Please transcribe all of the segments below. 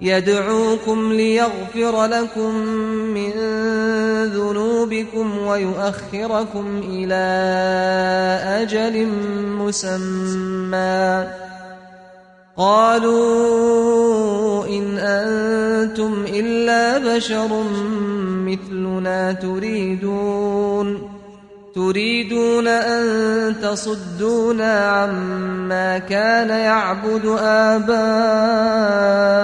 يدعوكم ليغفر لكم من ذنوبكم ويؤخركم إلى أجل مسمى. قالوا إن أنتم إلا بشر مثلنا تريدون. تريدون أن تصدونا عما كان يعبد آباؤنا.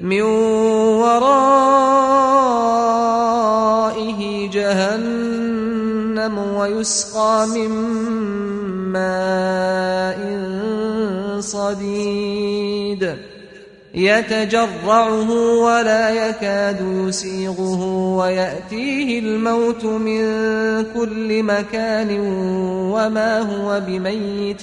من ورائه جهنم ويسقى من ماء صديد. يتجرعه ولا يكاد يسيغه ويأتيه الموت من كل مكان وما هو بميت.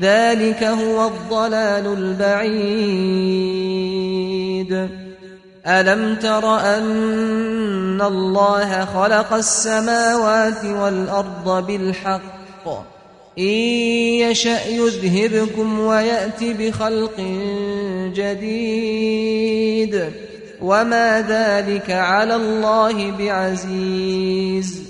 ذلك هو الضلال البعيد. ألم تر أن الله خلق السماوات والأرض بالحق؟ إن يشأ يذهبكم ويأت بخلق جديد. وما ذلك على الله بعزيز.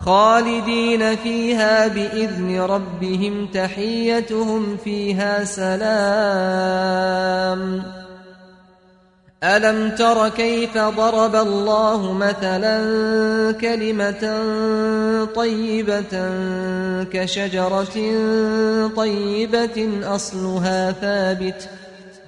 خالدين فيها بإذن ربهم تحيتهم فيها سلام. ألم تر كيف ضرب الله مثلا كلمة طيبة كشجرة طيبة أصلها ثابت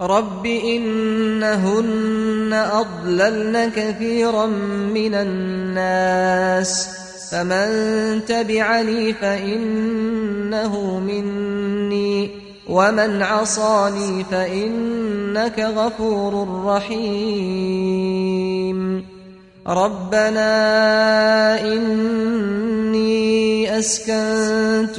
رب إنهن أضللن كثيرا من الناس فمن تبعني فإنه مني ومن عصاني فإنك غفور رحيم ربنا إني أسكنت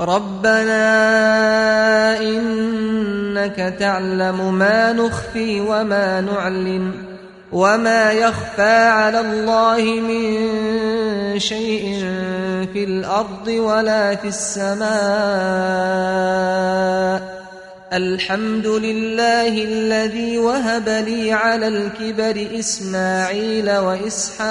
ربنا إنك تعلم ما نخفي وما نعلن وما يخفى على الله من شيء في الأرض ولا في السماء الحمد لله الذي وهب لي على الكبر إسماعيل وإسحاق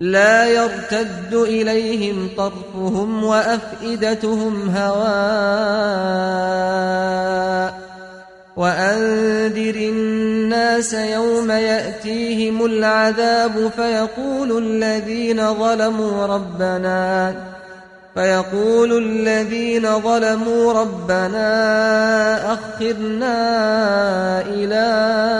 لا يرتد إليهم طرفهم وأفئدتهم هواء وأنذر الناس يوم يأتيهم العذاب فيقول الذين ظلموا ربنا فيقول الذين ظلموا ربنا أخرنا إلى